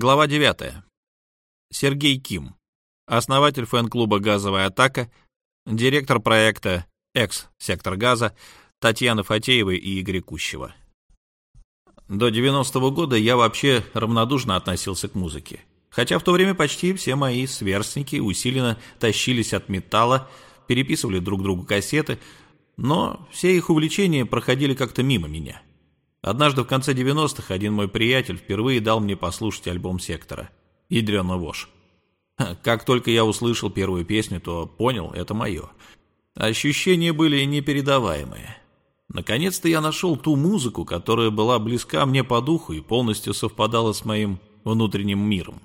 Глава 9. Сергей Ким. Основатель фэн-клуба «Газовая атака», директор проекта «Экс-сектор газа» Татьяна Фатеева и Игоря Кущева. До 90-го года я вообще равнодушно относился к музыке. Хотя в то время почти все мои сверстники усиленно тащились от металла, переписывали друг другу кассеты, но все их увлечения проходили как-то мимо меня. Однажды в конце 90-х один мой приятель впервые дал мне послушать альбом «Сектора» «Ядрёна вошь». Как только я услышал первую песню, то понял, это мое. Ощущения были непередаваемые. Наконец-то я нашел ту музыку, которая была близка мне по духу и полностью совпадала с моим внутренним миром.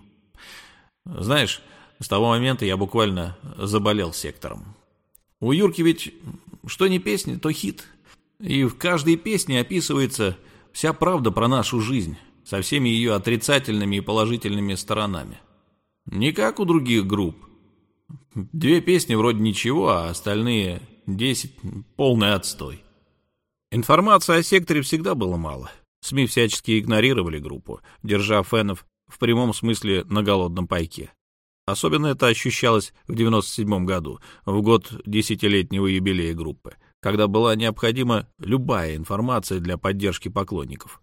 Знаешь, с того момента я буквально заболел сектором. У Юрки ведь что не песня, то хит. И в каждой песне описывается вся правда про нашу жизнь, со всеми ее отрицательными и положительными сторонами. Не как у других групп. Две песни вроде ничего, а остальные десять — полный отстой. Информации о секторе всегда было мало. СМИ всячески игнорировали группу, держа фенов в прямом смысле на голодном пайке. Особенно это ощущалось в 97 году, в год десятилетнего юбилея группы, когда была необходима любая информация для поддержки поклонников.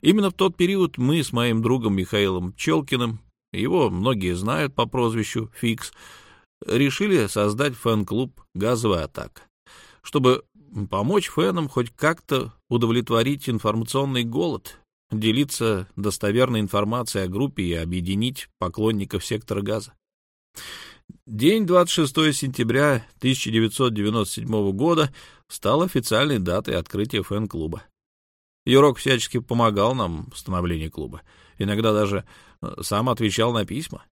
Именно в тот период мы с моим другом Михаилом Пчелкиным, его многие знают по прозвищу Фикс, решили создать фэн-клуб «Газовая атака», чтобы помочь фэнам хоть как-то удовлетворить информационный голод, делиться достоверной информацией о группе и объединить поклонников сектора газа. День 26 сентября 1997 года стал официальной датой открытия фэн-клуба. Юрок всячески помогал нам в становлении клуба, иногда даже э, сам отвечал на письма.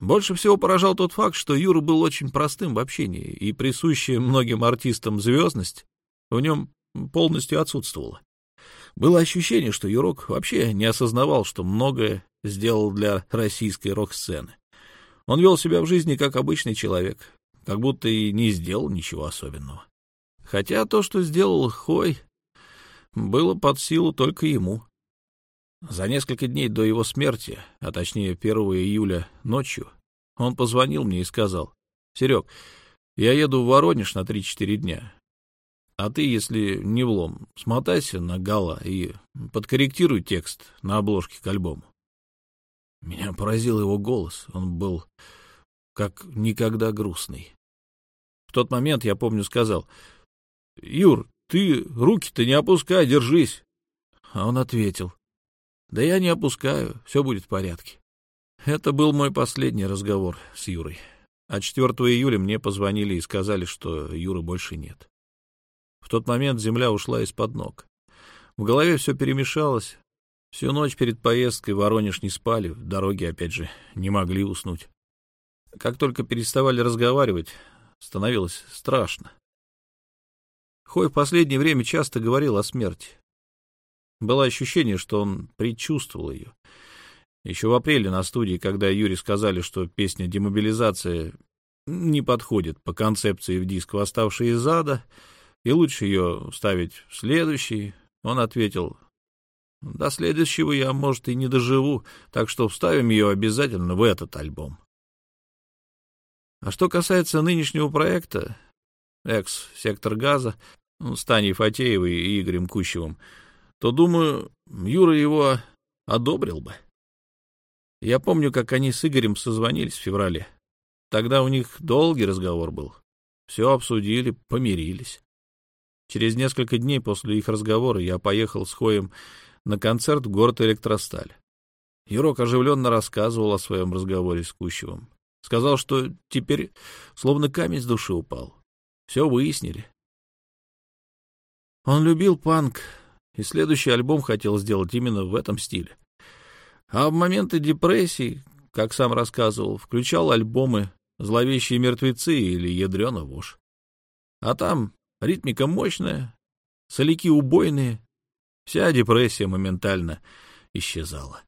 Больше всего поражал тот факт, что Юра был очень простым в общении, и присущая многим артистам звездность в нем полностью отсутствовала. Было ощущение, что Юрок вообще не осознавал, что многое сделал для российской рок-сцены. Он вел себя в жизни как обычный человек, как будто и не сделал ничего особенного. Хотя то, что сделал Хой, было под силу только ему. За несколько дней до его смерти, а точнее 1 июля ночью, он позвонил мне и сказал, «Серег, я еду в Воронеж на 3-4 дня. А ты, если не влом, смотайся на Гала и подкорректируй текст на обложке к альбому. Меня поразил его голос. Он был как никогда грустный. В тот момент, я помню, сказал, «Юр, ты руки-то не опускай, держись». А он ответил, «Да я не опускаю, все будет в порядке». Это был мой последний разговор с Юрой. А 4 июля мне позвонили и сказали, что Юры больше нет. В тот момент земля ушла из-под ног. В голове все перемешалось. Всю ночь перед поездкой в Воронеж не спали, в дороге, опять же, не могли уснуть. Как только переставали разговаривать, становилось страшно. Хой в последнее время часто говорил о смерти. Было ощущение, что он предчувствовал ее. Еще в апреле на студии, когда Юре сказали, что песня «Демобилизация» не подходит по концепции в диск «Восставшие из ада», и лучше ее ставить в следующий. Он ответил, до следующего я, может, и не доживу, так что вставим ее обязательно в этот альбом. А что касается нынешнего проекта, экс-сектор газа, ну, с Таней Фатеевой и Игорем Кущевым, то, думаю, Юра его одобрил бы. Я помню, как они с Игорем созвонились в феврале. Тогда у них долгий разговор был. Все обсудили, помирились. Через несколько дней после их разговора я поехал с Хоем на концерт в город Электросталь. Юрок оживленно рассказывал о своем разговоре с Кущевым. Сказал, что теперь словно камень с души упал. Все выяснили. Он любил панк, и следующий альбом хотел сделать именно в этом стиле. А в моменты депрессии, как сам рассказывал, включал альбомы «Зловещие мертвецы» или «Ядрёна вошь». А там Ритмика мощная, соляки убойные. Вся депрессия моментально исчезала.